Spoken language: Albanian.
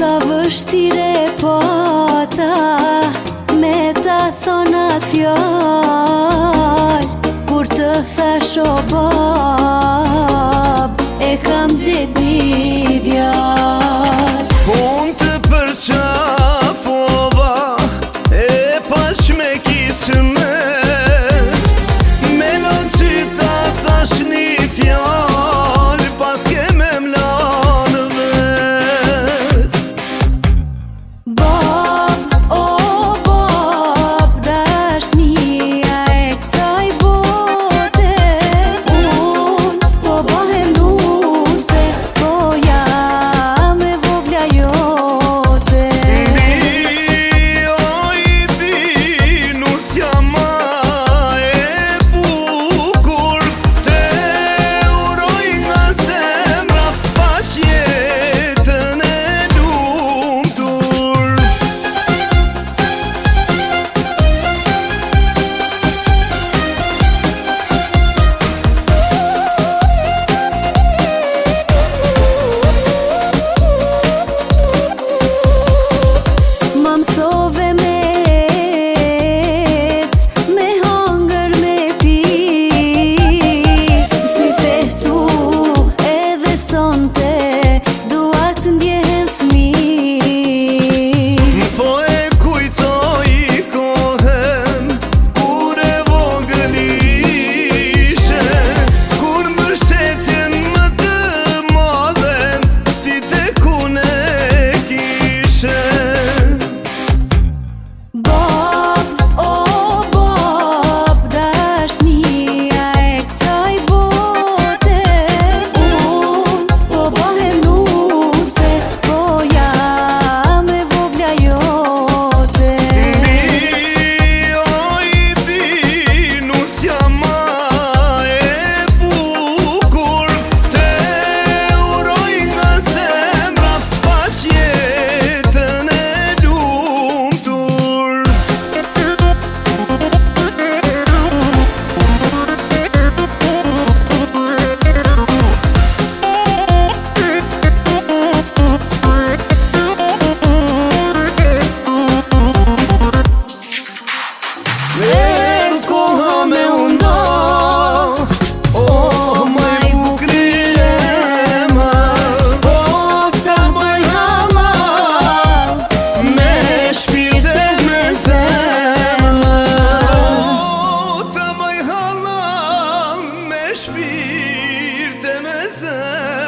Sa vështire po ta Me ta thonat fjall Kur të thash o bab E kam gjithë një sen